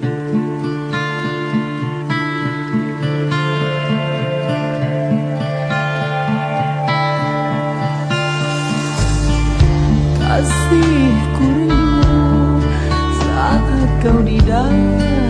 kasih kurniamu saat kau di dalam